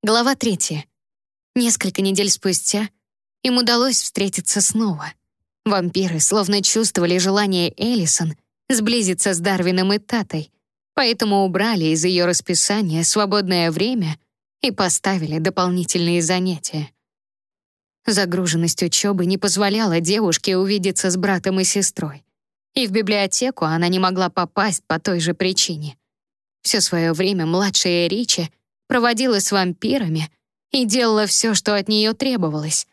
Глава третья. Несколько недель спустя им удалось встретиться снова. Вампиры словно чувствовали желание Эллисон сблизиться с Дарвином и Татой, поэтому убрали из ее расписания свободное время и поставили дополнительные занятия. Загруженность учебы не позволяла девушке увидеться с братом и сестрой. И в библиотеку она не могла попасть по той же причине. Все свое время младшая Ричи проводила с вампирами и делала все, что от нее требовалось.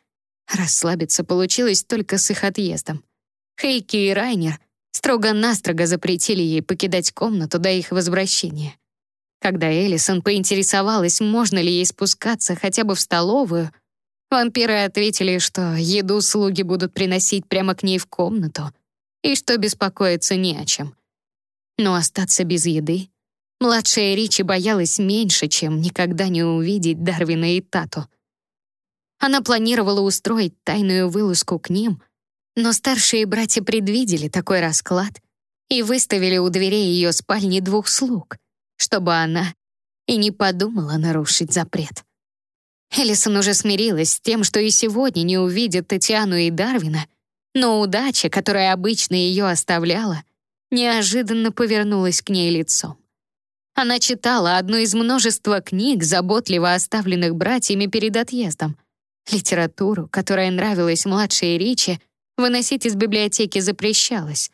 Расслабиться получилось только с их отъездом. Хейки и Райнер строго-настрого запретили ей покидать комнату до их возвращения. Когда Элисон поинтересовалась, можно ли ей спускаться хотя бы в столовую, вампиры ответили, что еду слуги будут приносить прямо к ней в комнату и что беспокоиться не о чем. Но остаться без еды Младшая Ричи боялась меньше, чем никогда не увидеть Дарвина и Тату. Она планировала устроить тайную вылазку к ним, но старшие братья предвидели такой расклад и выставили у дверей ее спальни двух слуг, чтобы она и не подумала нарушить запрет. Элисон уже смирилась с тем, что и сегодня не увидит Татьяну и Дарвина, но удача, которая обычно ее оставляла, неожиданно повернулась к ней лицом. Она читала одну из множества книг, заботливо оставленных братьями перед отъездом. Литературу, которая нравилась младшей Ричи, выносить из библиотеки запрещалось.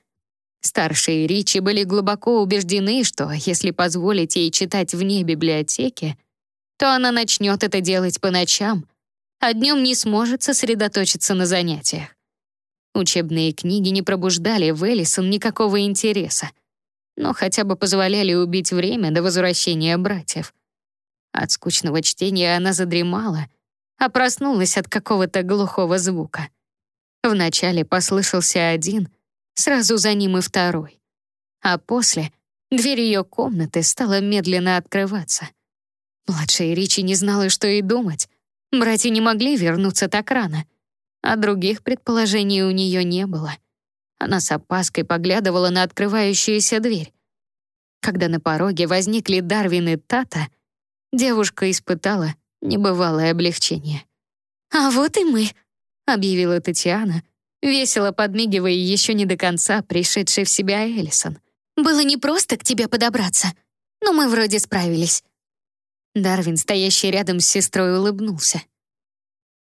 Старшие Ричи были глубоко убеждены, что если позволить ей читать вне библиотеки, то она начнет это делать по ночам, а днем не сможет сосредоточиться на занятиях. Учебные книги не пробуждали в Элисон никакого интереса но хотя бы позволяли убить время до возвращения братьев. От скучного чтения она задремала, а проснулась от какого-то глухого звука. Вначале послышался один, сразу за ним и второй. А после дверь ее комнаты стала медленно открываться. Младшая Ричи не знала, что и думать. Братья не могли вернуться так рано, а других предположений у нее не было — она с опаской поглядывала на открывающуюся дверь. Когда на пороге возникли Дарвин и Тата, девушка испытала небывалое облегчение. «А вот и мы», — объявила Татьяна, весело подмигивая еще не до конца пришедшей в себя Элисон. «Было непросто к тебе подобраться, но мы вроде справились». Дарвин, стоящий рядом с сестрой, улыбнулся.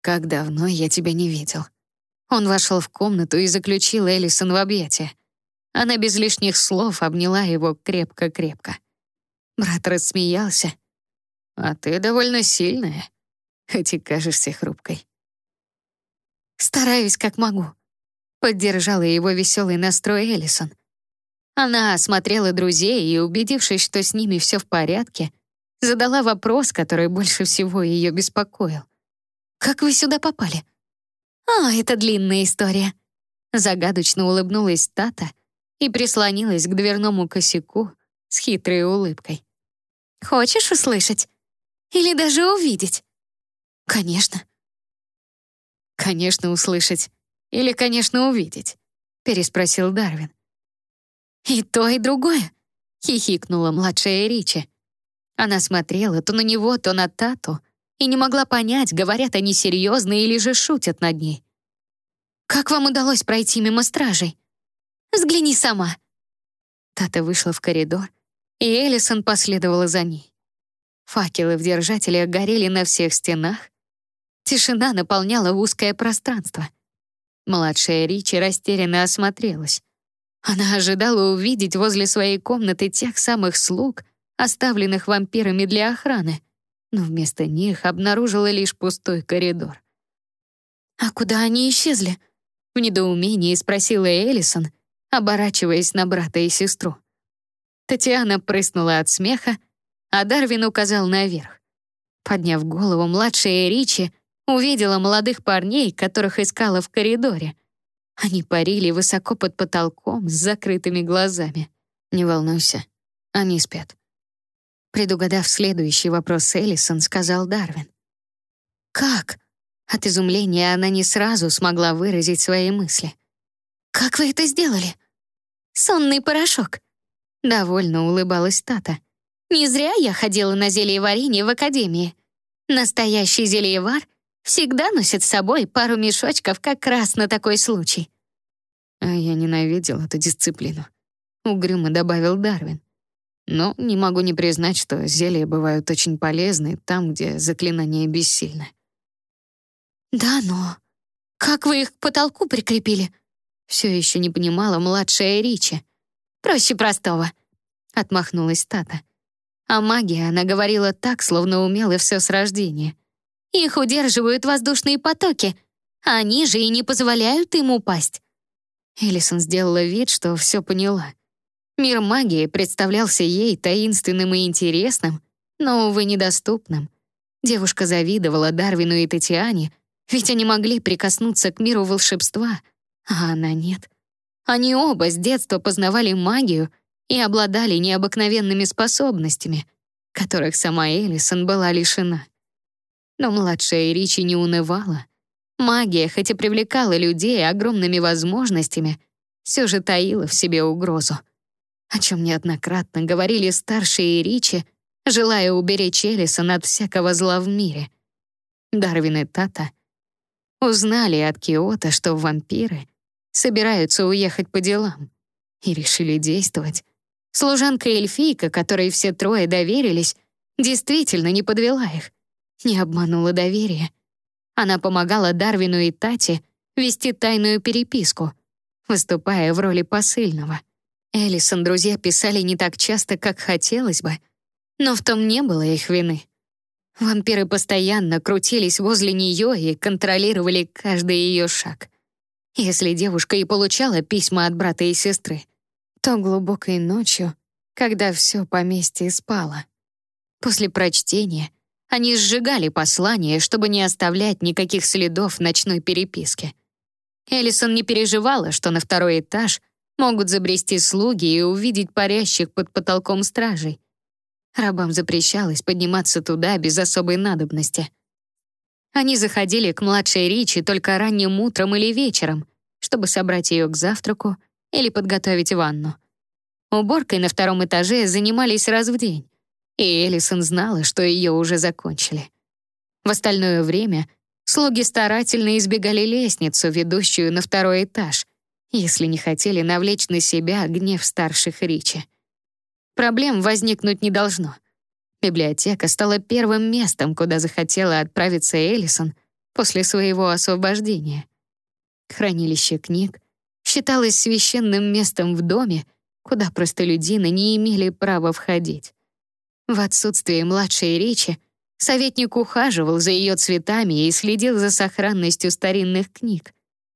«Как давно я тебя не видел», он вошел в комнату и заключил Элисон в объятия. Она без лишних слов обняла его крепко-крепко. Брат рассмеялся. «А ты довольно сильная, хоть и кажешься хрупкой». «Стараюсь, как могу», — поддержала его веселый настрой Элисон. Она осмотрела друзей и, убедившись, что с ними все в порядке, задала вопрос, который больше всего ее беспокоил. «Как вы сюда попали?» «А, это длинная история». Загадочно улыбнулась Тата и прислонилась к дверному косяку с хитрой улыбкой. «Хочешь услышать? Или даже увидеть?» «Конечно». «Конечно, услышать. Или, конечно, увидеть», — переспросил Дарвин. «И то, и другое», — хихикнула младшая Ричи. Она смотрела то на него, то на Тату, и не могла понять, говорят они серьезно или же шутят над ней. «Как вам удалось пройти мимо стражей? Взгляни сама». Тата вышла в коридор, и Элисон последовала за ней. Факелы в держателях горели на всех стенах. Тишина наполняла узкое пространство. Младшая Ричи растерянно осмотрелась. Она ожидала увидеть возле своей комнаты тех самых слуг, оставленных вампирами для охраны но вместо них обнаружила лишь пустой коридор. «А куда они исчезли?» — в недоумении спросила Элисон, оборачиваясь на брата и сестру. Татьяна прыснула от смеха, а Дарвин указал наверх. Подняв голову, младшая Ричи увидела молодых парней, которых искала в коридоре. Они парили высоко под потолком с закрытыми глазами. «Не волнуйся, они спят», Предугадав следующий вопрос Эллисон, сказал Дарвин. «Как?» От изумления она не сразу смогла выразить свои мысли. «Как вы это сделали?» «Сонный порошок», — довольно улыбалась Тата. «Не зря я ходила на зелье варенье в академии. Настоящий зельевар всегда носит с собой пару мешочков как раз на такой случай. А я ненавидел эту дисциплину, угрюмо добавил Дарвин. Но не могу не признать, что зелья бывают очень полезны там, где заклинания бессильны. Да, но как вы их к потолку прикрепили? Все еще не понимала младшая Ричи. Проще простого, отмахнулась Тата. А магия она говорила так, словно умела все с рождения. Их удерживают воздушные потоки, а они же и не позволяют им упасть. Элисон сделала вид, что все поняла. Мир магии представлялся ей таинственным и интересным, но, увы, недоступным. Девушка завидовала Дарвину и Татьяне, ведь они могли прикоснуться к миру волшебства, а она нет. Они оба с детства познавали магию и обладали необыкновенными способностями, которых сама Элисон была лишена. Но младшая Ричи не унывала. Магия, хоть и привлекала людей огромными возможностями, все же таила в себе угрозу. О чем неоднократно говорили старшие Ричи, желая уберечь Элисон от всякого зла в мире. Дарвин и Тата узнали от Киота, что вампиры собираются уехать по делам, и решили действовать. Служанка-эльфийка, которой все трое доверились, действительно не подвела их, не обманула доверие. Она помогала Дарвину и Тате вести тайную переписку, выступая в роли посыльного. Элисон друзья писали не так часто, как хотелось бы, но в том не было их вины. Вампиры постоянно крутились возле нее и контролировали каждый ее шаг. Если девушка и получала письма от брата и сестры, то глубокой ночью, когда все поместье спало. После прочтения они сжигали послание, чтобы не оставлять никаких следов ночной переписки. Элисон не переживала, что на второй этаж могут забрести слуги и увидеть парящих под потолком стражей. Рабам запрещалось подниматься туда без особой надобности. Они заходили к младшей Ричи только ранним утром или вечером, чтобы собрать ее к завтраку или подготовить ванну. Уборкой на втором этаже занимались раз в день, и Элисон знала, что ее уже закончили. В остальное время слуги старательно избегали лестницу, ведущую на второй этаж, если не хотели навлечь на себя гнев старших Ричи. Проблем возникнуть не должно. Библиотека стала первым местом, куда захотела отправиться Элисон после своего освобождения. Хранилище книг считалось священным местом в доме, куда простолюдины не имели права входить. В отсутствие младшей речи советник ухаживал за ее цветами и следил за сохранностью старинных книг,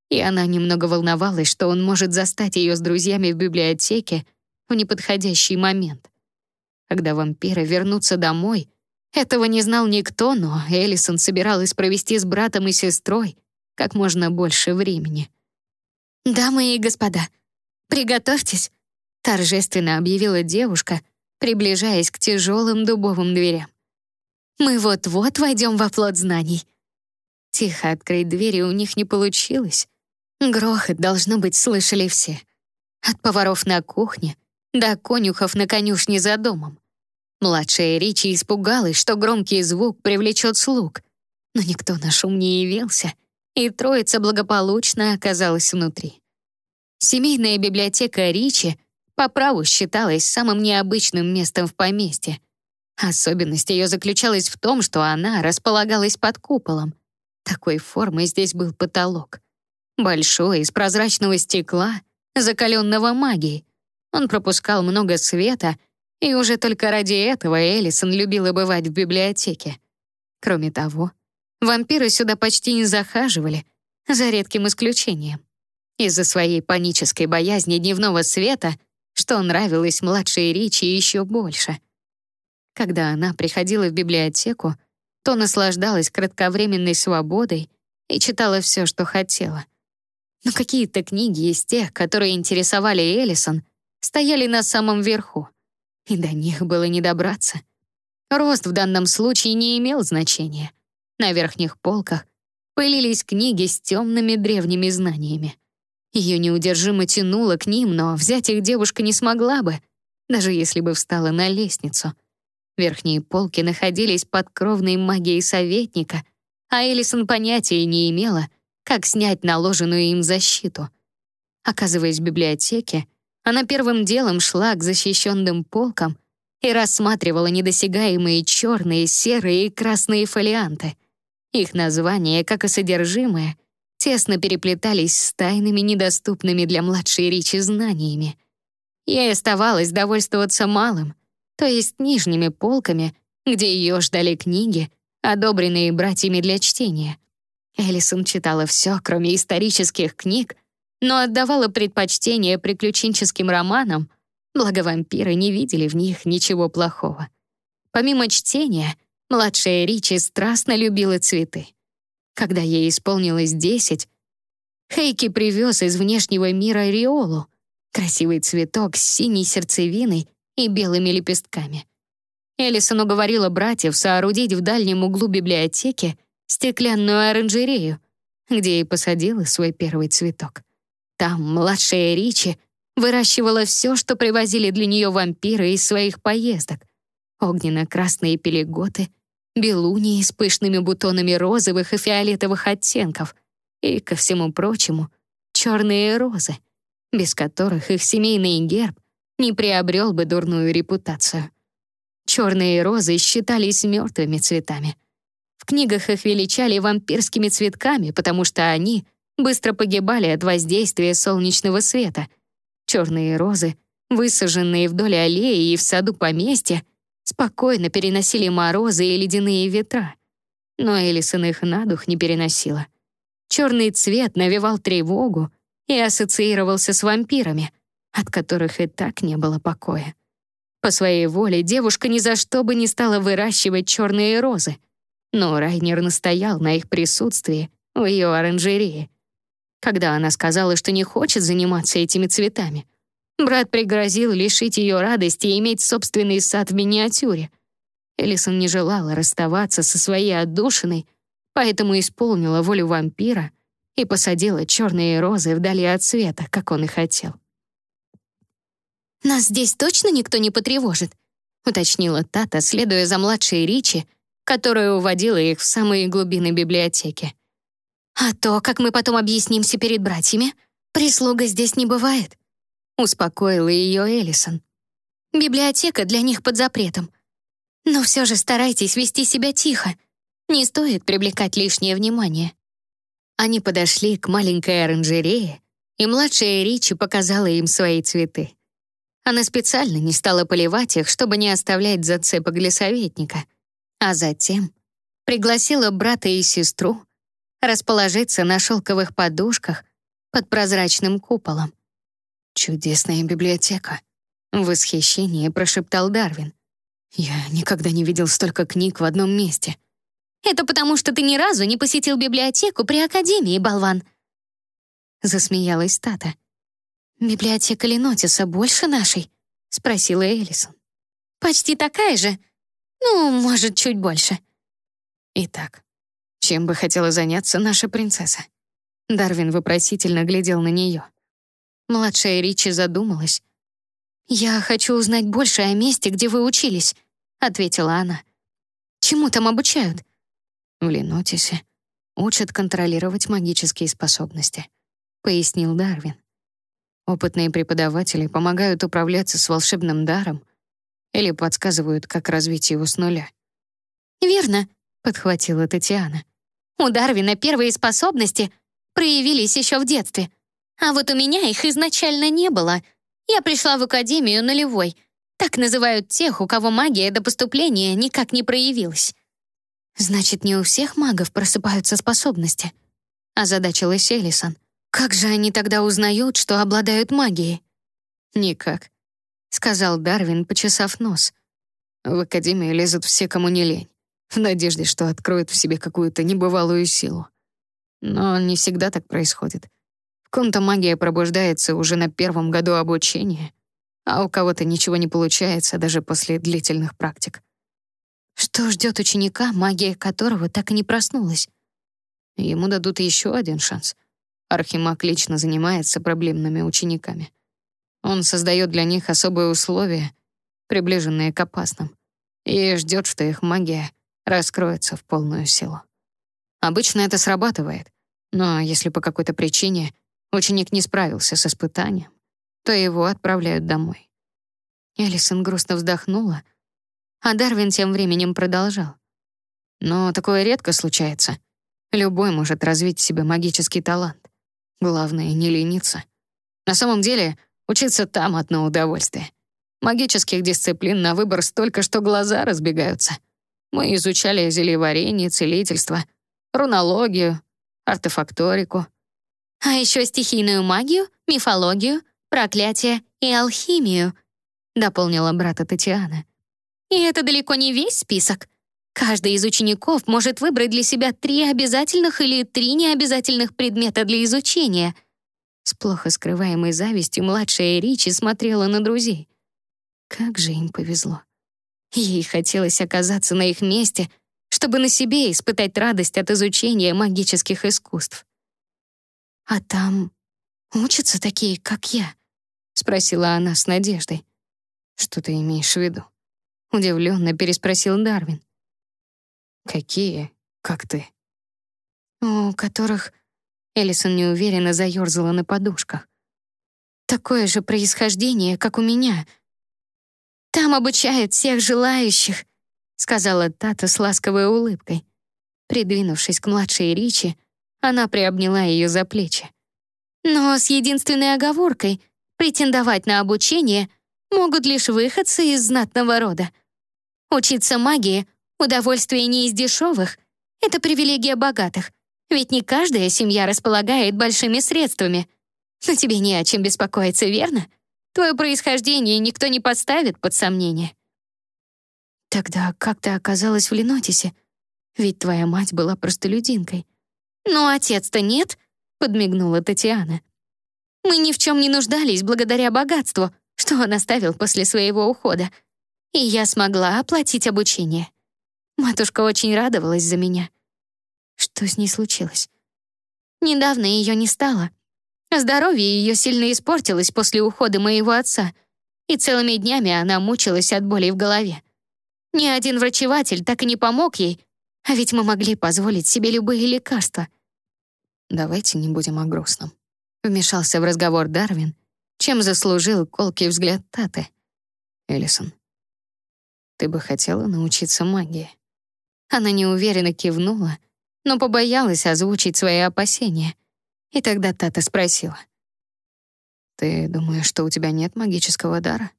и она немного волновалась, что он может застать ее с друзьями в библиотеке в неподходящий момент. Когда вампиры вернутся домой, этого не знал никто, но Элисон собиралась провести с братом и сестрой как можно больше времени. «Дамы и господа, приготовьтесь», — торжественно объявила девушка, приближаясь к тяжелым дубовым дверям. «Мы вот-вот войдем в оплот знаний». Тихо открыть двери у них не получилось. Грохот, должно быть, слышали все. От поваров на кухне до конюхов на конюшне за домом. Младшая Ричи испугалась, что громкий звук привлечет слуг, но никто на шум не явился, и троица благополучно оказалась внутри. Семейная библиотека Ричи по праву считалась самым необычным местом в поместье. Особенность ее заключалась в том, что она располагалась под куполом. Такой формы здесь был потолок. Большой, из прозрачного стекла, закаленного магией, он пропускал много света, и уже только ради этого Элисон любила бывать в библиотеке. Кроме того, вампиры сюда почти не захаживали, за редким исключением. Из-за своей панической боязни дневного света, что нравилось младшей Ричи еще больше. Когда она приходила в библиотеку, то наслаждалась кратковременной свободой и читала все, что хотела. Но какие-то книги из тех, которые интересовали Элисон, стояли на самом верху, и до них было не добраться. Рост в данном случае не имел значения. На верхних полках пылились книги с темными древними знаниями. Ее неудержимо тянуло к ним, но взять их девушка не смогла бы, даже если бы встала на лестницу. Верхние полки находились под кровной магией советника, а Элисон понятия не имела, как снять наложенную им защиту. Оказываясь в библиотеке, она первым делом шла к защищенным полкам и рассматривала недосягаемые черные, серые и красные фолианты. Их названия, как и содержимое, тесно переплетались с тайными, недоступными для младшей Ричи знаниями. Ей оставалось довольствоваться малым, то есть нижними полками, где ее ждали книги, одобренные братьями для чтения. Элисон читала все, кроме исторических книг, но отдавала предпочтение приключенческим романам, благо вампиры не видели в них ничего плохого. Помимо чтения, младшая Ричи страстно любила цветы. Когда ей исполнилось десять, Хейки привез из внешнего мира риолу, красивый цветок с синей сердцевиной и белыми лепестками. Элисон уговорила братьев соорудить в дальнем углу библиотеки стеклянную оранжерею, где и посадила свой первый цветок. Там младшая Ричи выращивала все, что привозили для нее вампиры из своих поездок. Огненно-красные пелеготы, белунии с пышными бутонами розовых и фиолетовых оттенков и, ко всему прочему, черные розы, без которых их семейный герб не приобрел бы дурную репутацию. Черные розы считались мертвыми цветами. Книгах их величали вампирскими цветками, потому что они — быстро погибали от воздействия солнечного света. Черные розы, высаженные вдоль аллеи и в саду поместья, спокойно переносили морозы и ледяные ветра. Но Элисон их на дух не переносила. Черный цвет навевал тревогу и ассоциировался с вампирами, от которых и так не было покоя. По своей воле девушка ни за что бы не стала выращивать черные розы, но Райнер настоял на их присутствии в ее оранжерее когда она сказала, что не хочет заниматься этими цветами. Брат пригрозил лишить ее радости и иметь собственный сад в миниатюре. Элисон не желала расставаться со своей отдушиной, поэтому исполнила волю вампира и посадила черные розы вдали от света, как он и хотел. «Нас здесь точно никто не потревожит?» — уточнила Тата, следуя за младшей Ричи, которая уводила их в самые глубины библиотеки. А то, как мы потом объяснимся перед братьями, прислуга здесь не бывает. Успокоила ее Элисон. Библиотека для них под запретом. Но все же старайтесь вести себя тихо. Не стоит привлекать лишнее внимание. Они подошли к маленькой оранжерее, и младшая Ричи показала им свои цветы. Она специально не стала поливать их, чтобы не оставлять зацепок для советника, а затем пригласила брата и сестру расположиться на шелковых подушках под прозрачным куполом. «Чудесная библиотека», — в восхищении прошептал Дарвин. «Я никогда не видел столько книг в одном месте». «Это потому, что ты ни разу не посетил библиотеку при Академии, болван», — засмеялась Тата. «Библиотека Ленотиса больше нашей?» — спросила Элисон. «Почти такая же. Ну, может, чуть больше». «Итак, чем бы хотела заняться наша принцесса? Дарвин вопросительно глядел на нее. Младшая Ричи задумалась. «Я хочу узнать больше о месте, где вы учились», — ответила она. «Чему там обучают?» «В Ленотисе учат контролировать магические способности», — пояснил Дарвин. Опытные преподаватели помогают управляться с волшебным даром или подсказывают, как развить его с нуля. «Верно», — подхватила Татьяна. «У Дарвина первые способности проявились еще в детстве, а вот у меня их изначально не было. Я пришла в академию нулевой. Так называют тех, у кого магия до поступления никак не проявилась». «Значит, не у всех магов просыпаются способности?» — озадачилась Элисон. «Как же они тогда узнают, что обладают магией?» «Никак», — сказал Дарвин, почесав нос. «В академию лезут все, кому не лень в надежде, что откроет в себе какую-то небывалую силу. Но не всегда так происходит. В ком-то магия пробуждается уже на первом году обучения, а у кого-то ничего не получается даже после длительных практик. Что ждет ученика, магия которого так и не проснулась? Ему дадут еще один шанс. Архимаг лично занимается проблемными учениками. Он создает для них особые условия, приближенные к опасным. и ждет, что их магия раскроется в полную силу. Обычно это срабатывает, но если по какой-то причине ученик не справился с испытанием, то его отправляют домой. Элисон грустно вздохнула, а Дарвин тем временем продолжал. Но такое редко случается. Любой может развить в себе магический талант. Главное — не лениться. На самом деле, учиться там одно удовольствие. Магических дисциплин на выбор столько, что глаза разбегаются. Мы изучали зельеварение, целительство, рунологию, артефакторику. А еще стихийную магию, мифологию, проклятие и алхимию, дополнила брата Татьяна. И это далеко не весь список. Каждый из учеников может выбрать для себя три обязательных или три необязательных предмета для изучения. С плохо скрываемой завистью младшая Ричи смотрела на друзей. Как же им повезло. Ей хотелось оказаться на их месте, чтобы на себе испытать радость от изучения магических искусств. «А там учатся такие, как я?» — спросила она с надеждой. «Что ты имеешь в виду?» — удивленно переспросил Дарвин. «Какие? Как ты?» «У которых...» Элисон неуверенно заёрзала на подушках. «Такое же происхождение, как у меня. Там обучают всех желающих», сказала Тата с ласковой улыбкой. Придвинувшись к младшей Ричи, она приобняла ее за плечи. «Но с единственной оговоркой — претендовать на обучение могут лишь выходцы из знатного рода. Учиться магии — удовольствие не из дешевых, это привилегия богатых, ведь не каждая семья располагает большими средствами. Но тебе не о чем беспокоиться, верно? Твое происхождение никто не подставит под сомнение». «Тогда как ты оказалась в Ленотисе? Ведь твоя мать была простолюдинкой». «Ну, отец-то нет», — подмигнула Татьяна. «Мы ни в чем не нуждались благодаря богатству, что он оставил после своего ухода. И я смогла оплатить обучение. Матушка очень радовалась за меня. Что с ней случилось? Недавно ее не стало. Здоровье ее сильно испортилось после ухода моего отца, и целыми днями она мучилась от боли в голове. Ни один врачеватель так и не помог ей, а ведь мы могли позволить себе любые лекарства. «Давайте не будем о грустном», — вмешался в разговор Дарвин, чем заслужил колкий взгляд Таты. «Элисон, ты бы хотела научиться магии?» Она неуверенно кивнула, но побоялась озвучить свои опасения. И тогда Тата спросила. «Ты думаешь, что у тебя нет магического дара?»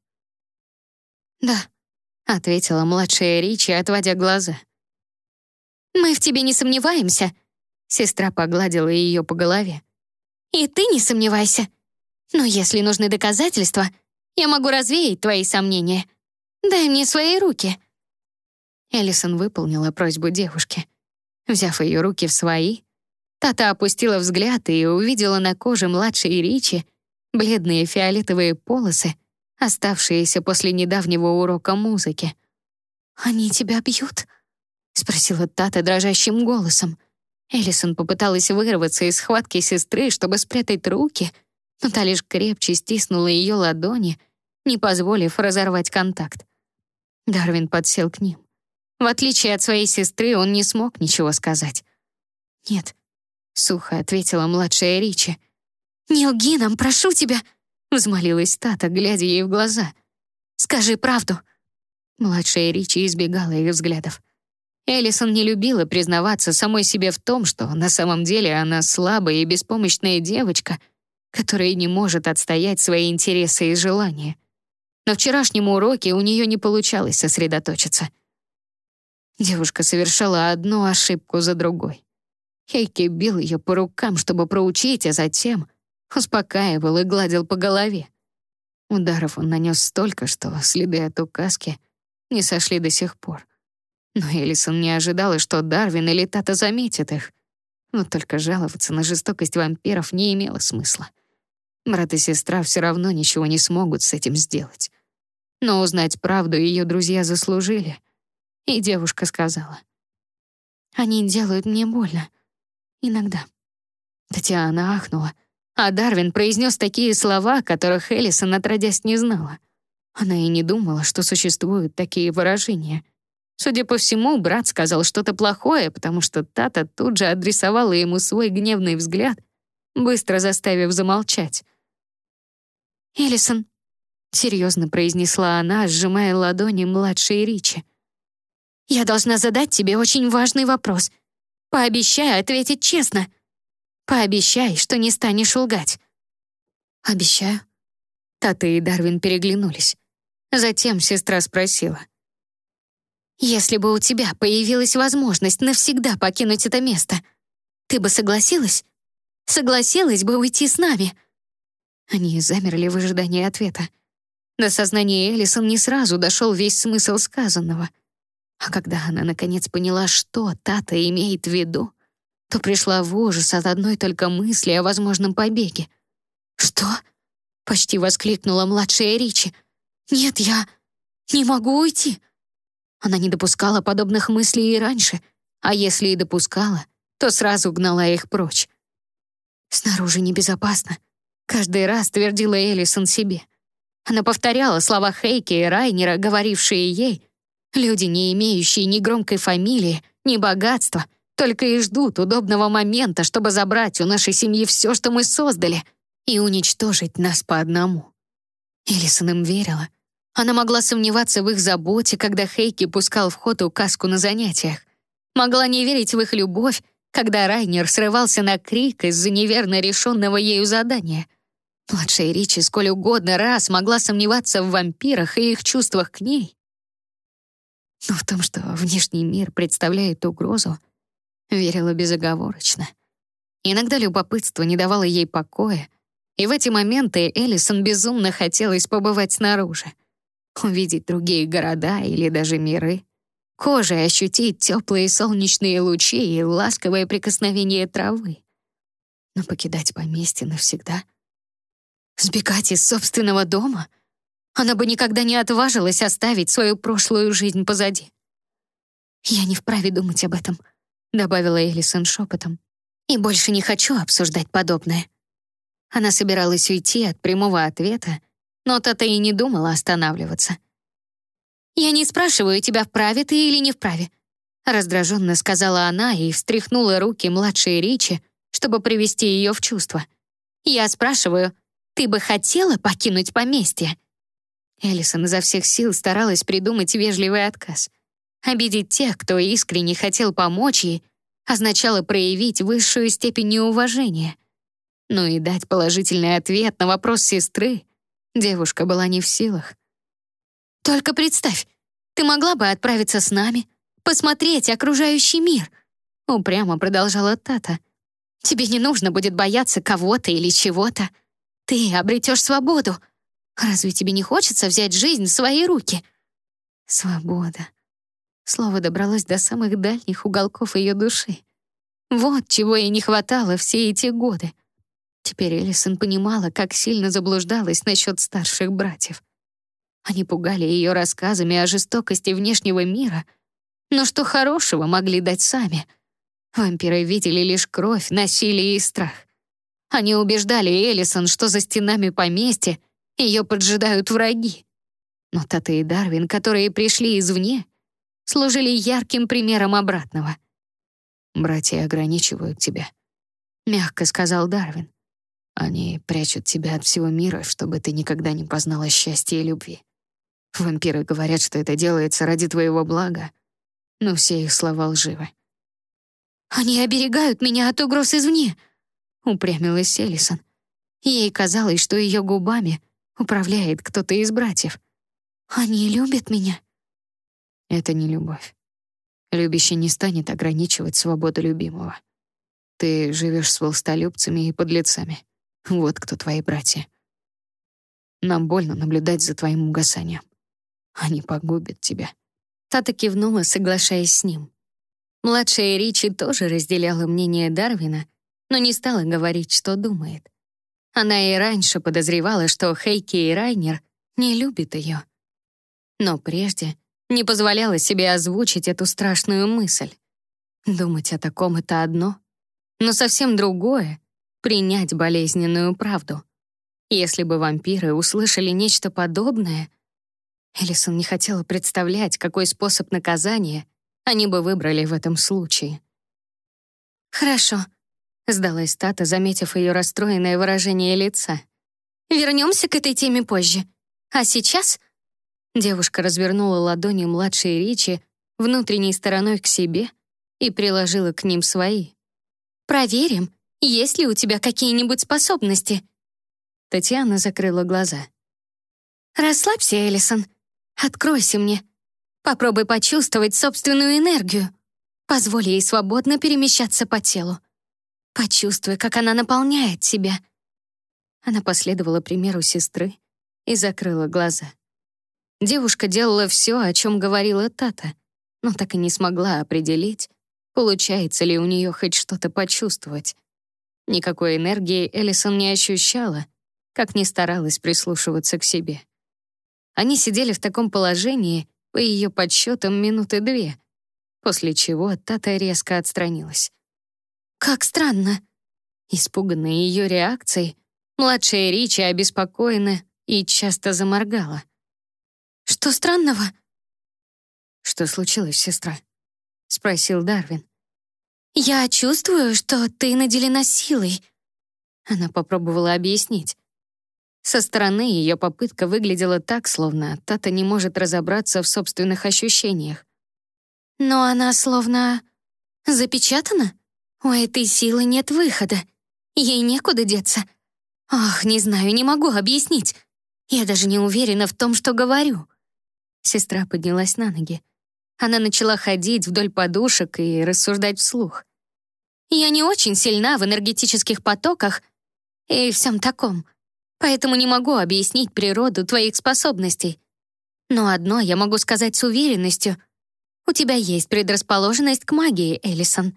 «Да», — ответила младшая Ричи, отводя глаза. «Мы в тебе не сомневаемся», — сестра погладила ее по голове. «И ты не сомневайся. Но если нужны доказательства, я могу развеять твои сомнения. Дай мне свои руки». Эллисон выполнила просьбу девушки. Взяв ее руки в свои, Тата опустила взгляд и увидела на коже младшей Ричи бледные фиолетовые полосы, оставшиеся после недавнего урока музыки. «Они тебя бьют?» — спросила Тата дрожащим голосом. Эллисон попыталась вырваться из схватки сестры, чтобы спрятать руки — но та лишь крепче стиснула ее ладони, не позволив разорвать контакт. Дарвин подсел к ним. В отличие от своей сестры, он не смог ничего сказать. «Нет», — сухо ответила младшая Ричи. «Не лги нам, прошу тебя», — взмолилась Тата, глядя ей в глаза. «Скажи правду». Младшая Ричи избегала их взглядов. Элисон не любила признаваться самой себе в том, что на самом деле она слабая и беспомощная девочка — которая не может отстоять свои интересы и желания. На вчерашнем уроке у нее не получалось сосредоточиться. Девушка совершала одну ошибку за другой. Хейки бил ее по рукам, чтобы проучить, а затем успокаивал и гладил по голове. Ударов он нанес столько, что следы от указки не сошли до сих пор. Но Элисон не ожидала, что Дарвин или Тата заметит их. Но только жаловаться на жестокость вампиров не имело смысла. Брат и сестра все равно ничего не смогут с этим сделать. Но узнать правду ее друзья заслужили. И девушка сказала. «Они делают мне больно. Иногда». Татьяна ахнула, а Дарвин произнес такие слова, которых Элисон отродясь не знала. Она и не думала, что существуют такие выражения — Судя по всему, брат сказал что-то плохое, потому что Тата тут же адресовала ему свой гневный взгляд, быстро заставив замолчать. «Элисон», — серьезно произнесла она, сжимая ладони младшей Ричи. «Я должна задать тебе очень важный вопрос. Пообещай ответить честно. Пообещай, что не станешь лгать». «Обещаю». Тата и Дарвин переглянулись. Затем сестра спросила. «Если бы у тебя появилась возможность навсегда покинуть это место, ты бы согласилась? Согласилась бы уйти с нами?» Они замерли в ожидании ответа. До сознания Элисон не сразу дошел весь смысл сказанного. А когда она наконец поняла, что Тата имеет в виду, то пришла в ужас от одной только мысли о возможном побеге. «Что?» — почти воскликнула младшая Ричи. «Нет, я не могу уйти». Она не допускала подобных мыслей и раньше, а если и допускала, то сразу гнала их прочь. «Снаружи небезопасно», Каждый раз твердила Элисон себе. Она повторяла слова Хейки и Райнера, говорившие ей, «Люди, не имеющие ни громкой фамилии, ни богатства, только и ждут удобного момента, чтобы забрать у нашей семьи все, что мы создали, и уничтожить нас по одному». Элисон им верила. Она могла сомневаться в их заботе, когда Хейки пускал в ход указку на занятиях. Могла не верить в их любовь, когда Райнер срывался на крик из-за неверно решенного ею задания — Младшая Ричи сколь угодно раз могла сомневаться в вампирах и их чувствах к ней. Но в том, что внешний мир представляет угрозу, верила безоговорочно. Иногда любопытство не давало ей покоя, и в эти моменты Элисон безумно хотелось побывать снаружи, увидеть другие города или даже миры, кожей ощутить теплые солнечные лучи и ласковое прикосновение травы. Но покидать поместье навсегда — Сбегать из собственного дома? Она бы никогда не отважилась оставить свою прошлую жизнь позади. «Я не вправе думать об этом», — добавила Элисон шепотом. «И больше не хочу обсуждать подобное». Она собиралась уйти от прямого ответа, но Тата и не думала останавливаться. «Я не спрашиваю тебя, вправе ты или не вправе», раздраженно сказала она и встряхнула руки младшей Ричи, чтобы привести ее в чувство. «Я спрашиваю, ты бы хотела покинуть поместье?» Элисон изо всех сил старалась придумать вежливый отказ. Обидеть тех, кто искренне хотел помочь ей, означало проявить высшую степень неуважения. Но и дать положительный ответ на вопрос сестры девушка была не в силах. «Только представь, ты могла бы отправиться с нами, посмотреть окружающий мир», упрямо продолжала Тата. «Тебе не нужно будет бояться кого-то или чего-то. Ты обретешь свободу. Разве тебе не хочется взять жизнь в свои руки? Свобода. Слово добралось до самых дальних уголков ее души. Вот чего ей не хватало все эти годы. Теперь Элисон понимала, как сильно заблуждалась насчет старших братьев. Они пугали ее рассказами о жестокости внешнего мира, но что хорошего могли дать сами? Вампиры видели лишь кровь, насилие и страх. Они убеждали Элисон, что за стенами поместья ее поджидают враги. Но Тата и Дарвин, которые пришли извне, служили ярким примером обратного. «Братья ограничивают тебя», — мягко сказал Дарвин. «Они прячут тебя от всего мира, чтобы ты никогда не познала счастья и любви. Вампиры говорят, что это делается ради твоего блага, но все их слова лживы». «Они оберегают меня от угроз извне», упрямилась Элисон. Ей казалось, что ее губами управляет кто-то из братьев. «Они любят меня?» Это не любовь. Любящий не станет ограничивать свободу любимого. Ты живешь с волстолюбцами и подлецами. Вот кто твои братья. Нам больно наблюдать за твоим угасанием. Они погубят тебя». Тата кивнула, соглашаясь с ним. Младшая Ричи тоже разделяла мнение Дарвина но не стала говорить, что думает. Она и раньше подозревала, что Хейки и Райнер не любят ее. Но прежде не позволяла себе озвучить эту страшную мысль. Думать о таком — это одно, но совсем другое — принять болезненную правду. Если бы вампиры услышали нечто подобное, Элисон не хотела представлять, какой способ наказания они бы выбрали в этом случае. «Хорошо», — сдалась Тата, заметив ее расстроенное выражение лица. «Вернемся к этой теме позже. А сейчас...» Девушка развернула ладони младшей Ричи внутренней стороной к себе и приложила к ним свои. «Проверим, есть ли у тебя какие-нибудь способности?» Татьяна закрыла глаза. «Расслабься, Элисон. Откройся мне. Попробуй почувствовать собственную энергию. Позволь ей свободно перемещаться по телу. Почувствуй, как она наполняет тебя». Она последовала примеру сестры и закрыла глаза. Девушка делала все, о чем говорила Тата, но так и не смогла определить, получается ли у нее хоть что-то почувствовать. Никакой энергии Элисон не ощущала, как не старалась прислушиваться к себе. Они сидели в таком положении, по ее подсчетам, минуты две, после чего Тата резко отстранилась. «Как странно!» Испуганная ее реакцией, младшая Ричи обеспокоена и часто заморгала. «Что странного?» «Что случилось, сестра?» — спросил Дарвин. «Я чувствую, что ты наделена силой». Она попробовала объяснить. Со стороны ее попытка выглядела так, словно Тата не может разобраться в собственных ощущениях. Но она словно запечатана. У этой силы нет выхода. Ей некуда деться. Ах, не знаю, не могу объяснить. Я даже не уверена в том, что говорю. Сестра поднялась на ноги. Она начала ходить вдоль подушек и рассуждать вслух. Я не очень сильна в энергетических потоках и всем таком поэтому не могу объяснить природу твоих способностей. Но одно я могу сказать с уверенностью. У тебя есть предрасположенность к магии, Элисон.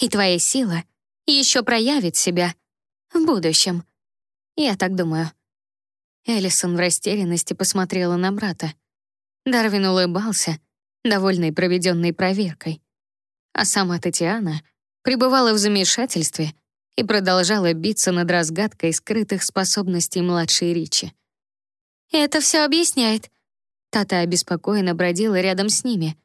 И твоя сила еще проявит себя в будущем. Я так думаю. Элисон в растерянности посмотрела на брата. Дарвин улыбался, довольный проведенной проверкой. А сама Татьяна пребывала в замешательстве и продолжала биться над разгадкой скрытых способностей младшей Ричи. «Это все объясняет». Тата обеспокоенно бродила рядом с ними.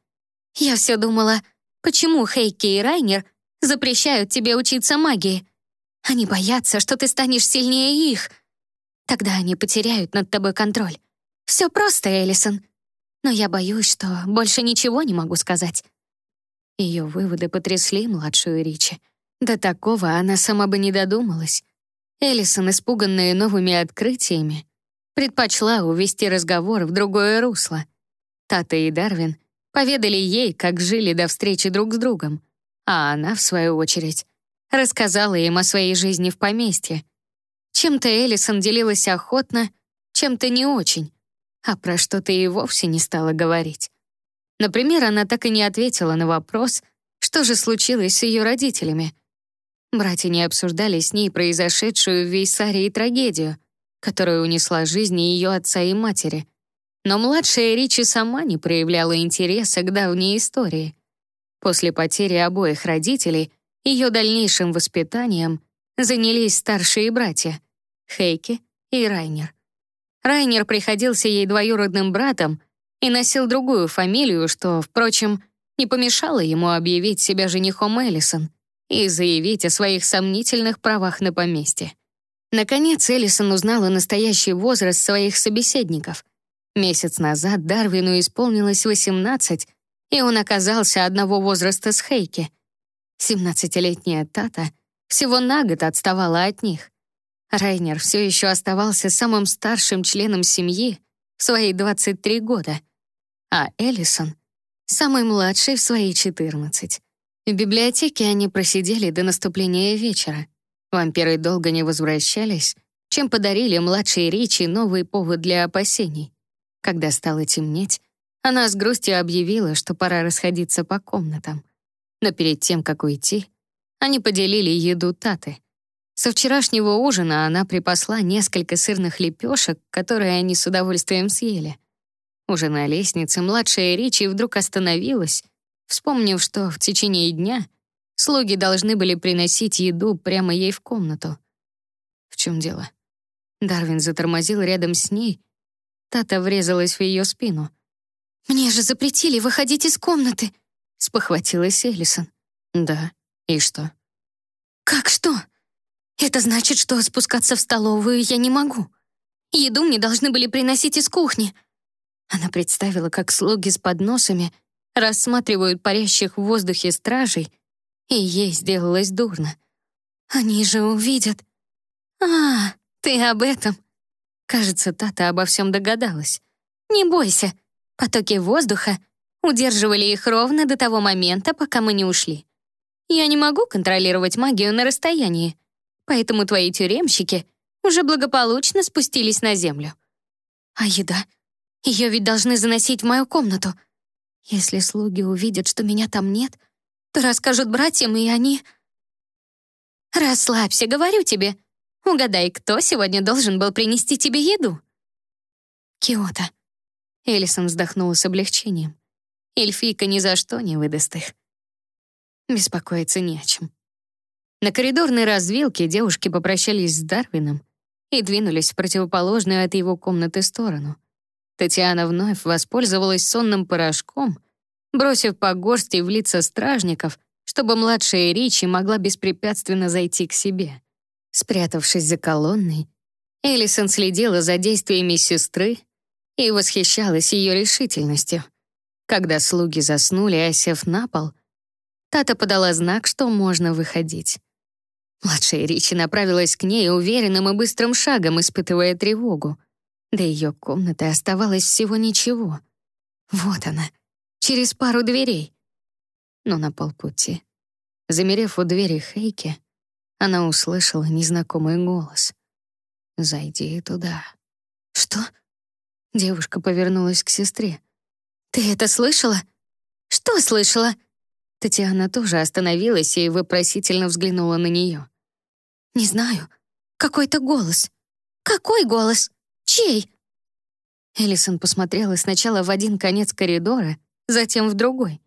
«Я все думала, почему Хейки и Райнер запрещают тебе учиться магии? Они боятся, что ты станешь сильнее их. Тогда они потеряют над тобой контроль. Все просто, Элисон. Но я боюсь, что больше ничего не могу сказать». Ее выводы потрясли младшую Ричи. До такого она сама бы не додумалась. Элисон, испуганная новыми открытиями, предпочла увести разговор в другое русло. Тата и Дарвин поведали ей, как жили до встречи друг с другом, а она, в свою очередь, рассказала им о своей жизни в поместье. Чем-то Элисон делилась охотно, чем-то не очень, а про что-то и вовсе не стала говорить. Например, она так и не ответила на вопрос, что же случилось с ее родителями — Братья не обсуждали с ней произошедшую в Вейсарии трагедию, которая унесла жизни ее отца и матери. Но младшая Ричи сама не проявляла интереса к давней истории. После потери обоих родителей ее дальнейшим воспитанием занялись старшие братья — Хейки и Райнер. Райнер приходился ей двоюродным братом и носил другую фамилию, что, впрочем, не помешало ему объявить себя женихом Эллисон — и заявить о своих сомнительных правах на поместье. Наконец Элисон узнала настоящий возраст своих собеседников. Месяц назад Дарвину исполнилось 18, и он оказался одного возраста с Хейки. 17-летняя Тата всего на год отставала от них. Райнер все еще оставался самым старшим членом семьи в свои 23 года, а Элисон — самый младший в свои 14. В библиотеке они просидели до наступления вечера. Вампиры долго не возвращались, чем подарили младшей Ричи новый повод для опасений. Когда стало темнеть, она с грустью объявила, что пора расходиться по комнатам. Но перед тем, как уйти, они поделили еду Таты. Со вчерашнего ужина она припасла несколько сырных лепешек, которые они с удовольствием съели. Уже на лестнице младшая Ричи вдруг остановилась вспомнив, что в течение дня слуги должны были приносить еду прямо ей в комнату. В чем дело? Дарвин затормозил рядом с ней Тата врезалась в ее спину. «Мне же запретили выходить из комнаты», — спохватилась Элисон. «Да, и что?» «Как что? Это значит, что спускаться в столовую я не могу. Еду мне должны были приносить из кухни». Она представила, как слуги с подносами рассматривают парящих в воздухе стражей, и ей сделалось дурно. «Они же увидят». «А, ты об этом?» Кажется, Тата обо всем догадалась. «Не бойся. Потоки воздуха удерживали их ровно до того момента, пока мы не ушли. Я не могу контролировать магию на расстоянии, поэтому твои тюремщики уже благополучно спустились на землю. А еда? Ее ведь должны заносить в мою комнату. Если слуги увидят, что меня там нет, то расскажут братьям, и они... Расслабься, говорю тебе. Угадай, кто сегодня должен был принести тебе еду? Киота. Элисон вздохнула с облегчением. Эльфийка ни за что не выдаст их. Беспокоиться не о чем. На коридорной развилке девушки попрощались с Дарвином и двинулись в противоположную от его комнаты сторону. Татьяна вновь воспользовалась сонным порошком, бросив по горсти в лица стражников, чтобы младшая Ричи могла беспрепятственно зайти к себе. Спрятавшись за колонной, Элисон следила за действиями сестры и восхищалась ее решительностью. Когда слуги заснули, осев на пол, Тата подала знак, что можно выходить. Младшая Ричи направилась к ней уверенным и быстрым шагом, испытывая тревогу. До ее комнаты оставалось всего ничего. Вот она, через пару дверей. Но на полпути, замерев у двери Хейки, она услышала незнакомый голос. «Зайди туда». «Что?» Девушка повернулась к сестре. «Ты это слышала?» «Что слышала?» Татьяна тоже остановилась и вопросительно взглянула на нее. «Не знаю. Какой-то голос. Какой голос? Чей?» Элисон посмотрела сначала в один конец коридора, затем в другой.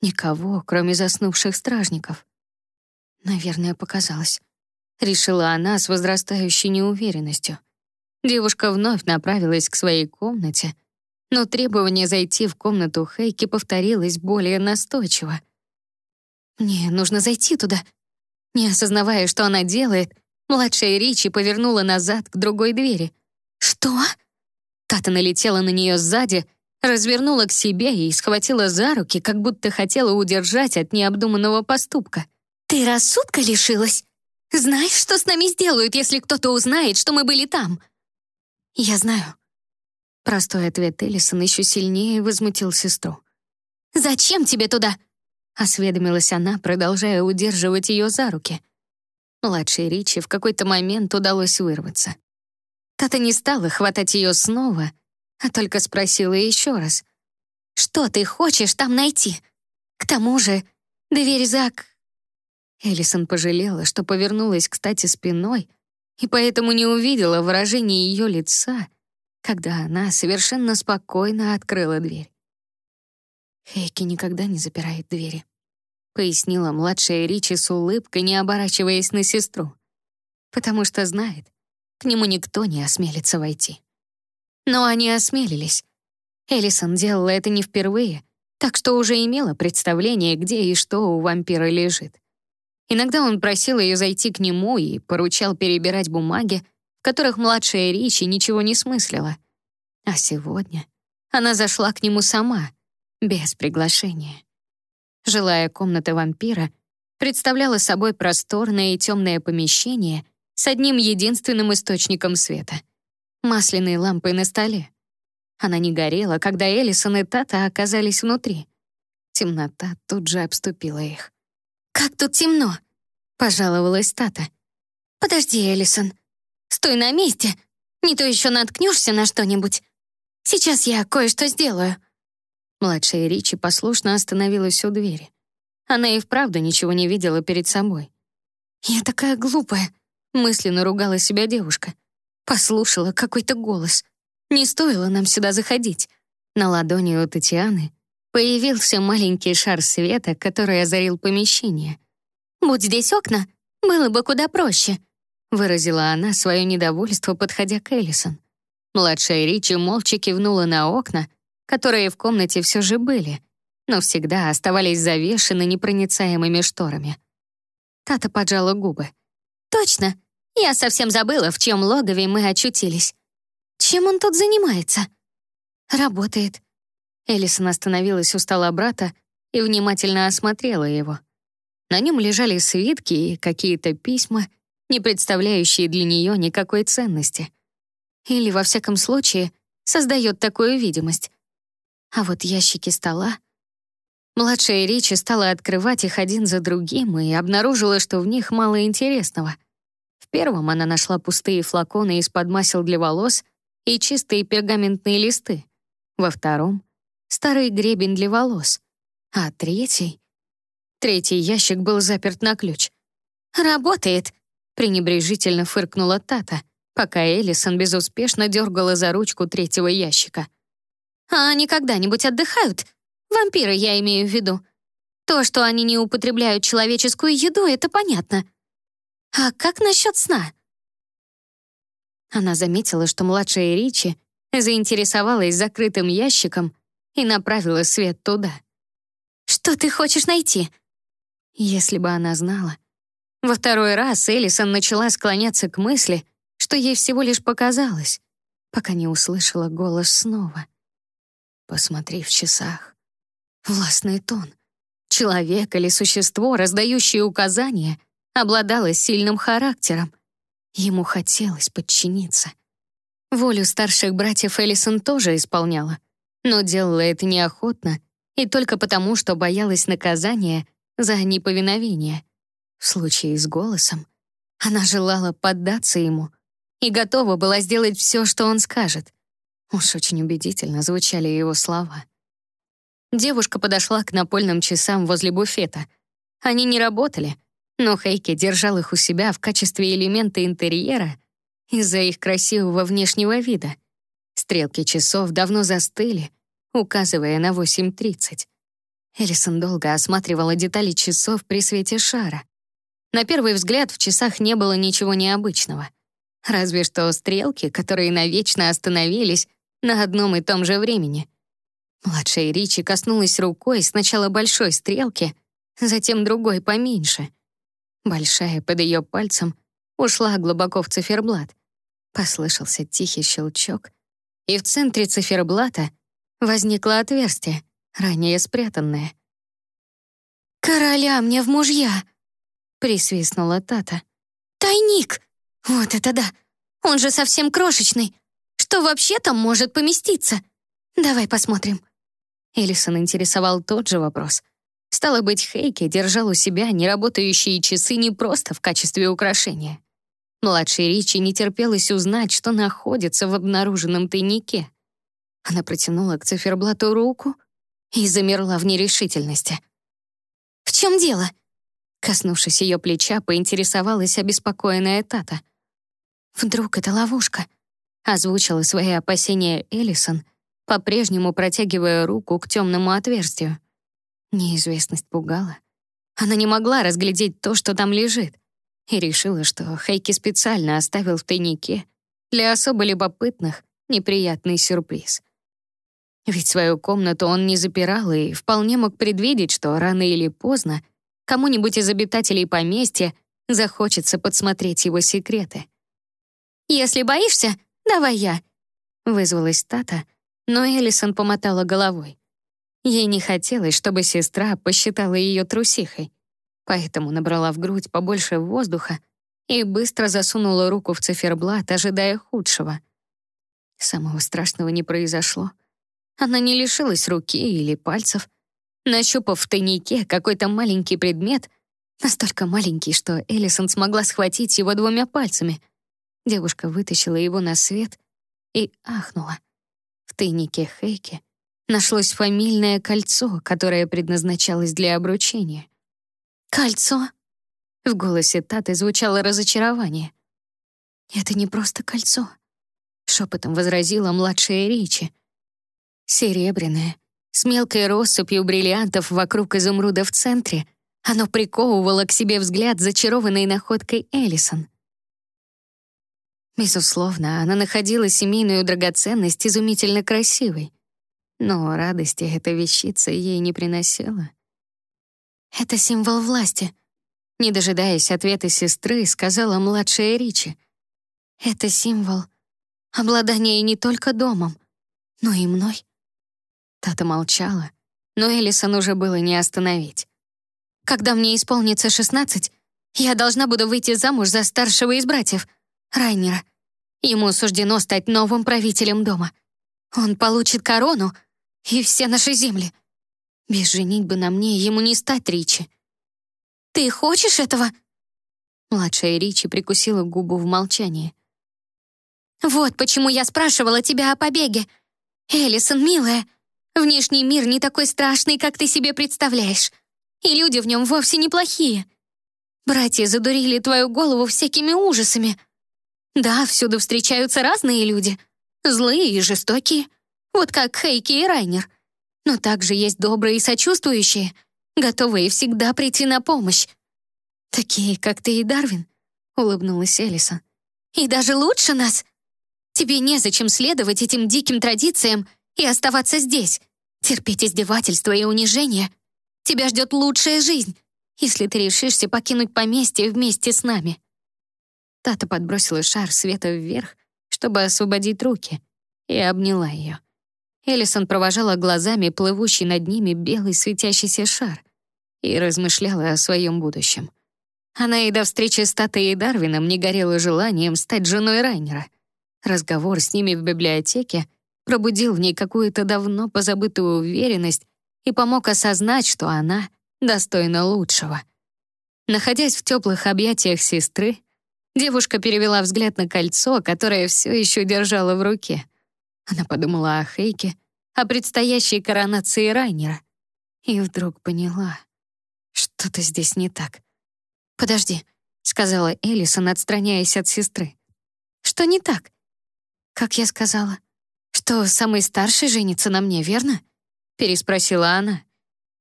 Никого, кроме заснувших стражников. Наверное, показалось. Решила она с возрастающей неуверенностью. Девушка вновь направилась к своей комнате, но требование зайти в комнату Хейки повторилось более настойчиво. «Мне нужно зайти туда». Не осознавая, что она делает, младшая Ричи повернула назад к другой двери. «Что?» Тата налетела на нее сзади, развернула к себе и схватила за руки, как будто хотела удержать от необдуманного поступка. «Ты рассудка лишилась? Знаешь, что с нами сделают, если кто-то узнает, что мы были там?» «Я знаю». Простой ответ Эллисон еще сильнее возмутил сестру. «Зачем тебе туда?» — осведомилась она, продолжая удерживать ее за руки. Младшей Ричи в какой-то момент удалось вырваться. Тата не стала хватать ее снова, а только спросила еще раз. «Что ты хочешь там найти? К тому же, дверь Зак...» Эллисон пожалела, что повернулась, кстати, спиной, и поэтому не увидела выражения ее лица, когда она совершенно спокойно открыла дверь. Хейки никогда не запирает двери, пояснила младшая Ричи с улыбкой, не оборачиваясь на сестру, потому что знает, к нему никто не осмелится войти. Но они осмелились. Элисон делала это не впервые, так что уже имела представление, где и что у вампира лежит. Иногда он просил ее зайти к нему и поручал перебирать бумаги, в которых младшая Ричи ничего не смыслила. А сегодня она зашла к нему сама, без приглашения. Жилая комната вампира представляла собой просторное и темное помещение с одним единственным источником света — масляной лампой на столе. Она не горела, когда Элисон и Тата оказались внутри. Темнота тут же обступила их. «Как тут темно!» — пожаловалась Тата. «Подожди, Элисон. Стой на месте. Не то еще наткнешься на что-нибудь. Сейчас я кое-что сделаю». Младшая Ричи послушно остановилась у двери. Она и вправду ничего не видела перед собой. «Я такая глупая», — мысленно ругала себя девушка. Послушала какой-то голос. Не стоило нам сюда заходить. На ладони у Татьяны Появился маленький шар света, который озарил помещение. «Будь здесь окна, было бы куда проще», выразила она свое недовольство, подходя к Эллисон. Младшая Ричи молча кивнула на окна, которые в комнате все же были, но всегда оставались завешены непроницаемыми шторами. Тата поджала губы. «Точно! Я совсем забыла, в чьем логове мы очутились. Чем он тут занимается?» «Работает». Элисон остановилась у стола брата и внимательно осмотрела его. На нем лежали свитки и какие-то письма, не представляющие для нее никакой ценности. Или, во всяком случае, создает такую видимость. А вот ящики стола... Младшая Ричи стала открывать их один за другим и обнаружила, что в них мало интересного. В первом она нашла пустые флаконы из-под масел для волос и чистые пергаментные листы. Во втором — старый гребень для волос. А третий... Третий ящик был заперт на ключ. «Работает!» — пренебрежительно фыркнула Тата, пока Элисон безуспешно дергала за ручку третьего ящика. «А они когда-нибудь отдыхают? Вампиры, я имею в виду. То, что они не употребляют человеческую еду, это понятно. А как насчет сна?» Она заметила, что младшая Ричи заинтересовалась закрытым ящиком и направила свет туда. «Что ты хочешь найти?» Если бы она знала. Во второй раз Элисон начала склоняться к мысли, что ей всего лишь показалось, пока не услышала голос снова. «Посмотри в часах». Властный тон. Человек или существо, раздающее указания, обладало сильным характером. Ему хотелось подчиниться. Волю старших братьев Элисон тоже исполняла, но делала это неохотно и только потому, что боялась наказания за неповиновение. В случае с голосом она желала поддаться ему и готова была сделать все, что он скажет. Уж очень убедительно звучали его слова. Девушка подошла к напольным часам возле буфета. Они не работали, но Хейки держал их у себя в качестве элемента интерьера из-за их красивого внешнего вида. Стрелки часов давно застыли, указывая на 8.30. Элисон долго осматривала детали часов при свете шара. На первый взгляд в часах не было ничего необычного. Разве что стрелки, которые навечно остановились на одном и том же времени. Младшая Ричи коснулась рукой сначала большой стрелки, затем другой поменьше. Большая под ее пальцем ушла глубоко в циферблат. Послышался тихий щелчок, и в центре циферблата возникло отверстие, ранее спрятанное. «Короля мне в мужья!» — присвистнула Тата. «Тайник! Вот это да! Он же совсем крошечный! Что вообще там может поместиться? Давай посмотрим». Элисон интересовал тот же вопрос. Стало быть, Хейки держал у себя неработающие часы не просто в качестве украшения. Младшей Ричи не терпелось узнать, что находится в обнаруженном тайнике. Она протянула к циферблату руку и замерла в нерешительности. «В чем дело?» Коснувшись ее плеча, поинтересовалась обеспокоенная Тата. «Вдруг это ловушка?» Озвучила свои опасения Эллисон, по-прежнему протягивая руку к темному отверстию. Неизвестность пугала. Она не могла разглядеть то, что там лежит, и решила, что Хейки специально оставил в тайнике для особо любопытных неприятный сюрприз. Ведь свою комнату он не запирал и вполне мог предвидеть, что рано или поздно кому-нибудь из обитателей поместья захочется подсмотреть его секреты. «Если боишься, давай я», — вызвалась Тата, но Элисон помотала головой. Ей не хотелось, чтобы сестра посчитала ее трусихой, поэтому набрала в грудь побольше воздуха и быстро засунула руку в циферблат, ожидая худшего. Самого страшного не произошло — она не лишилась руки или пальцев. Нащупав в тайнике какой-то маленький предмет, настолько маленький, что Элисон смогла схватить его двумя пальцами. Девушка вытащила его на свет и ахнула. В тайнике Хейки нашлось фамильное кольцо, которое предназначалось для обручения. «Кольцо?» В голосе Таты звучало разочарование. «Это не просто кольцо», — шепотом возразила младшая Ричи. Серебряное, с мелкой россыпью бриллиантов вокруг изумруда в центре, оно приковывало к себе взгляд зачарованной находкой Эллисон. Безусловно, она находила семейную драгоценность изумительно красивой, но радости эта вещица ей не приносила. «Это символ власти», — не дожидаясь ответа сестры, сказала младшая Ричи. «Это символ обладания не только домом, но и мной». Тата молчала, но Элисон уже было не остановить. «Когда мне исполнится шестнадцать, я должна буду выйти замуж за старшего из братьев, Райнера. Ему суждено стать новым правителем дома. Он получит корону и все наши земли. Без женитьбы на мне ему не стать Ричи. Ты хочешь этого?» Младшая Ричи прикусила губу в молчании. «Вот почему я спрашивала тебя о побеге. Элисон, милая, внешний мир не такой страшный, как ты себе представляешь. И люди в нем вовсе неплохие. Братья задурили твою голову всякими ужасами. Да, всюду встречаются разные люди. Злые и жестокие. Вот как Хейки и Райнер. Но также есть добрые и сочувствующие, готовые всегда прийти на помощь. Такие, как ты и Дарвин, улыбнулась Элиса. И даже лучше нас. Тебе незачем следовать этим диким традициям и оставаться здесь, терпеть издевательства и унижения. Тебя ждет лучшая жизнь, если ты решишься покинуть поместье вместе с нами». Тата подбросила шар света вверх, чтобы освободить руки, и обняла ее. Элисон провожала глазами плывущий над ними белый светящийся шар и размышляла о своем будущем. Она и до встречи с Татой и Дарвином не горела желанием стать женой Райнера. Разговор с ними в библиотеке пробудил в ней какую-то давно позабытую уверенность и помог осознать, что она достойна лучшего. Находясь в теплых объятиях сестры, девушка перевела взгляд на кольцо, которое все еще держала в руке. Она подумала о Хейке, о предстоящей коронации Райнера, и вдруг поняла, что-то здесь не так. «Подожди», — сказала Элисон, отстраняясь от сестры. «Что не так?» «Как я сказала, что самый старший женится на мне, верно?» — переспросила она.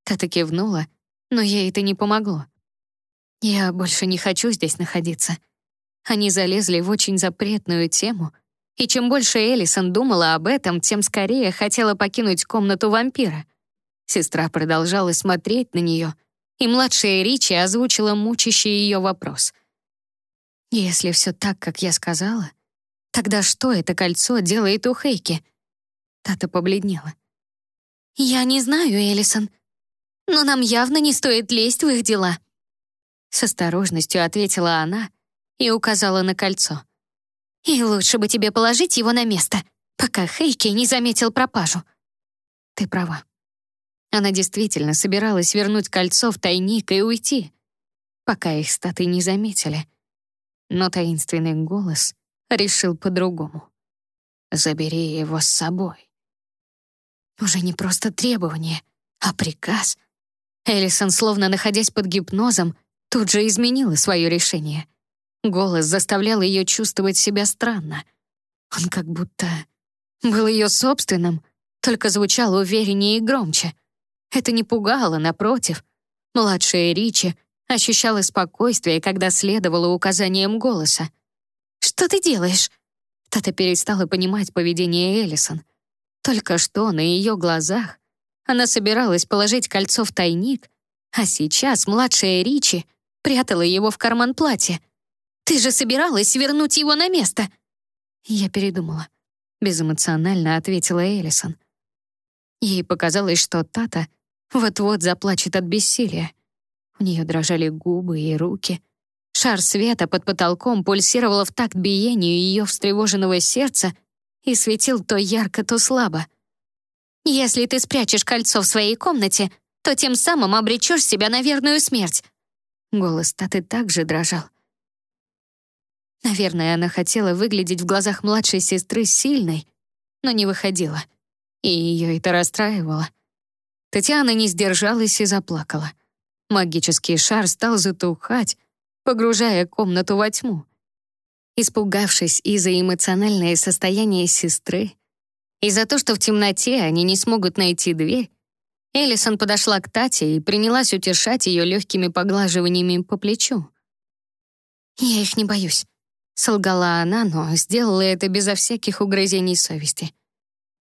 Тата кивнула, но ей это не помогло. «Я больше не хочу здесь находиться». Они залезли в очень запретную тему, и чем больше Элисон думала об этом, тем скорее хотела покинуть комнату вампира. Сестра продолжала смотреть на нее, и младшая Ричи озвучила мучащий ее вопрос. «Если все так, как я сказала, тогда что это кольцо делает у Хейки?» Тата побледнела. «Я не знаю, Элисон, но нам явно не стоит лезть в их дела». С осторожностью ответила она и указала на кольцо. «И лучше бы тебе положить его на место, пока Хейки не заметил пропажу». «Ты права». Она действительно собиралась вернуть кольцо в тайник и уйти, пока их статы не заметили. Но таинственный голос решил по-другому. «Забери его с собой». Уже не просто требование, а приказ — Эллисон, словно находясь под гипнозом, тут же изменила свое решение. Голос заставлял ее чувствовать себя странно. Он как будто был ее собственным, только звучал увереннее и громче. Это не пугало, напротив. Младшая Ричи ощущала спокойствие, когда следовала указаниям голоса. «Что ты делаешь?» Тата перестала понимать поведение Эллисон. Только что на ее глазах она собиралась положить кольцо в тайник, а сейчас младшая Ричи прятала его в карман платья. «Ты же собиралась вернуть его на место!» Я передумала. Безэмоционально ответила Элисон. Ей показалось, что Тата вот-вот заплачет от бессилия. У нее дрожали губы и руки. Шар света под потолком пульсировал в такт биению ее встревоженного сердца и светил то ярко, то слабо. Если ты спрячешь кольцо в своей комнате, то тем самым обречешь себя на верную смерть». Голос Таты также дрожал. Наверное, она хотела выглядеть в глазах младшей сестры сильной, но не выходила. И ее это расстраивало. Татьяна не сдержалась и заплакала. Магический шар стал затухать, погружая комнату во тьму. Испугавшись из-за эмоциональное состояние сестры, и за то, что в темноте они не смогут найти дверь, Элисон подошла к Тате и принялась утешать ее легкими поглаживаниями по плечу. «Я их не боюсь», Солгала она, но сделала это безо всяких угрызений совести.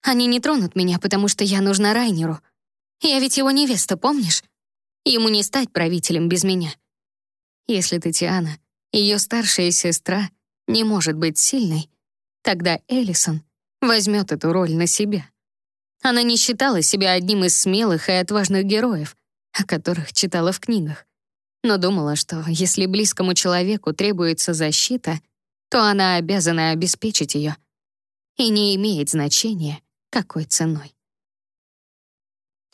Они не тронут меня, потому что я нужна Райнеру. Я ведь его невеста, помнишь? Ему не стать правителем без меня. Если Татьяна, ее старшая сестра, не может быть сильной, тогда Эллисон возьмет эту роль на себя. Она не считала себя одним из смелых и отважных героев, о которых читала в книгах, но думала, что если близкому человеку требуется защита, то она обязана обеспечить ее. И не имеет значения, какой ценой.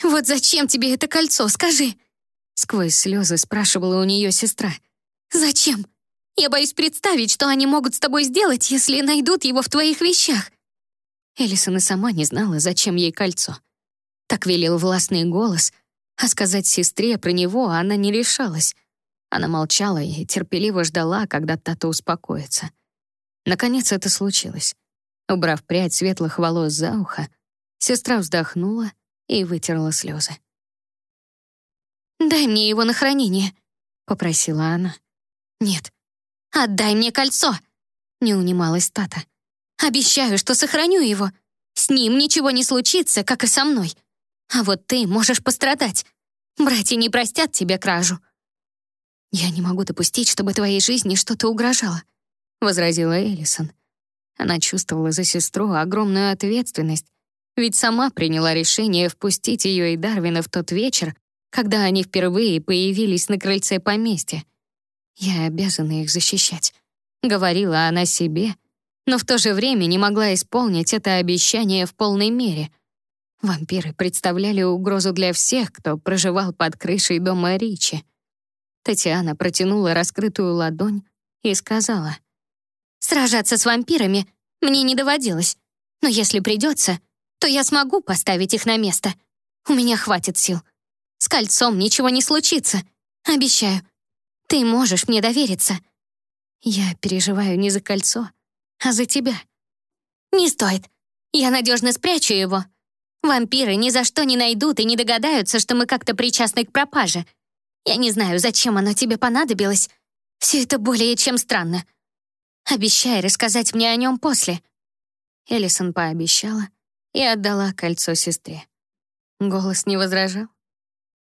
«Вот зачем тебе это кольцо, скажи?» Сквозь слезы спрашивала у нее сестра. «Зачем? Я боюсь представить, что они могут с тобой сделать, если найдут его в твоих вещах». Элисон и сама не знала, зачем ей кольцо. Так велел властный голос, а сказать сестре про него она не решалась. Она молчала и терпеливо ждала, когда Тата успокоится. Наконец это случилось. Убрав прядь светлых волос за ухо, сестра вздохнула и вытерла слезы. «Дай мне его на хранение», — попросила она. «Нет, отдай мне кольцо», — не унималась Тата. «Обещаю, что сохраню его. С ним ничего не случится, как и со мной. А вот ты можешь пострадать. Братья не простят тебе кражу». «Я не могу допустить, чтобы твоей жизни что-то угрожало», — возразила Элисон. Она чувствовала за сестру огромную ответственность, ведь сама приняла решение впустить ее и Дарвина в тот вечер, когда они впервые появились на крыльце поместья. «Я обязана их защищать», — говорила она себе, но в то же время не могла исполнить это обещание в полной мере. Вампиры представляли угрозу для всех, кто проживал под крышей дома Ричи. Татьяна протянула раскрытую ладонь и сказала, «Сражаться с вампирами мне не доводилось, но если придется, то я смогу поставить их на место. У меня хватит сил». С кольцом ничего не случится. Обещаю. Ты можешь мне довериться. Я переживаю не за кольцо, а за тебя. Не стоит. Я надежно спрячу его. Вампиры ни за что не найдут и не догадаются, что мы как-то причастны к пропаже. Я не знаю, зачем оно тебе понадобилось. Все это более чем странно. Обещай рассказать мне о нем после. Элисон пообещала и отдала кольцо сестре. Голос не возражал.